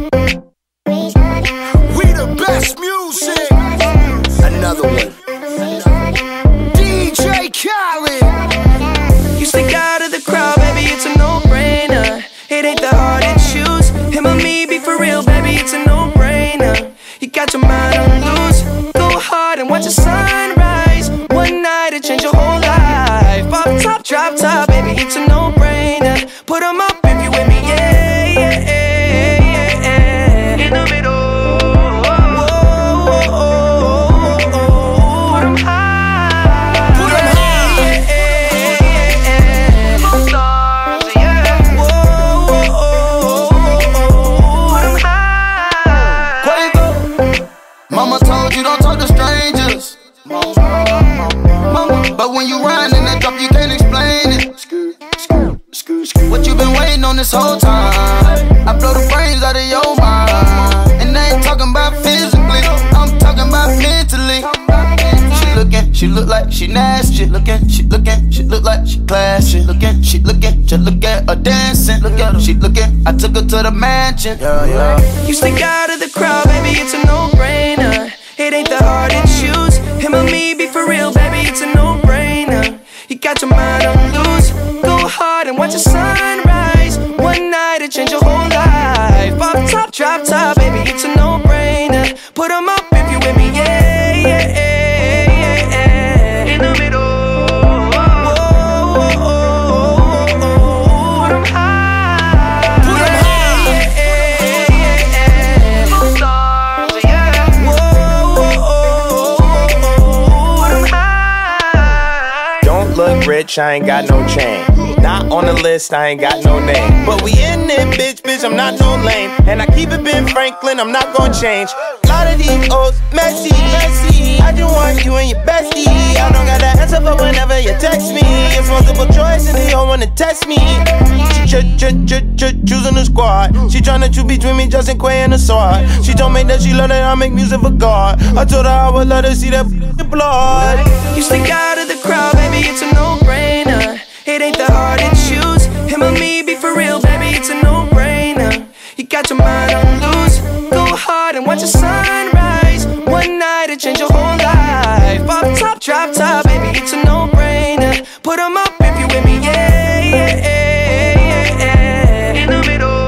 We the best music. Another one. DJ Khaled. You stick out of the crowd, baby, it's a no-brainer. It ain't that hard to choose. Him or me, be for real, baby, it's a no-brainer. You got your mind on loose. Go hard and watch the sunrise. One night to change your whole life. Pop top, drop top, You don't talk to strangers. But when you ride in that drop, you can't explain it. What you been waiting on this whole time? I blow the brains out of your mind. And I ain't talking about physically, I'm talking about mentally. She looking, she look like she nasty. Looking, she looking, she look like she classy. Looking, she looking, just look at her dancing. Look at her, she looking. I took her to the mansion. Yeah, yeah. You stick out of the crowd, baby, it's a no-brainer. Me, be for real, baby, it's a no-brainer. You got your mind on loose. Go hard and watch the sunrise. One night it change your whole life. Pop top, drop top, baby, it's a no-brainer. Put up rich, I ain't got no chain. Not on the list, I ain't got no name. But we in it, bitch, bitch, I'm not no lame. And I keep it Ben Franklin, I'm not gonna change. A Lot of these old messy, messy. I just want you and your bestie. I don't got the answer for whenever you text me. It's multiple choice and they all wanna test me. She ch- ch- ch- ch- choosing the squad. She tryna choose between me, Justin Quavo and the sword. She told me that she love that I make music for God. I told her I would let her see that blood. You stick out of the crowd, baby, it's a no-brainer. It ain't that hard to choose. Him or me, be for real, baby, it's a no-brainer. You got your mind on loose. Go hard and watch the sunrise. Life. Pop top, drop top, baby, it's a no-brainer. Put 'em up if you with me, yeah, yeah, yeah, yeah. In the middle.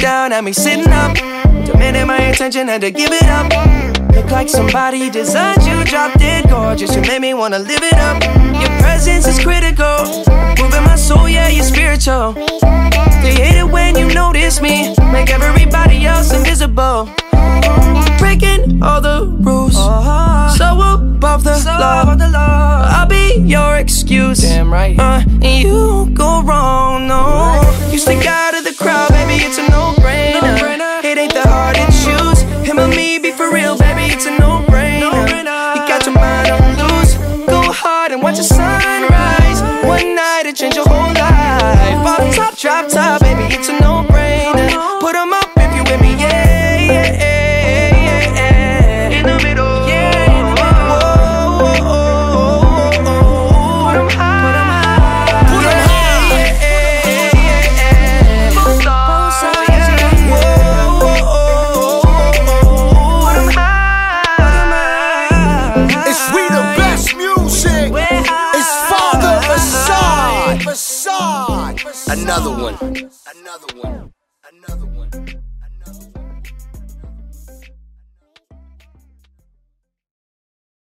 Down at me sitting up, demanding my attention, had to give it up. Look like somebody designed you, dropped it gorgeous. You made me wanna live it up. Your presence is critical, moving my soul, yeah, you're spiritual. They hate it when you notice me, make everybody else invisible. Breaking all the rules, so above the, law. I'll be your excuse. Damn right. Uh, and you go wrong, no. You stick out another one. Another one. Another one. Another one.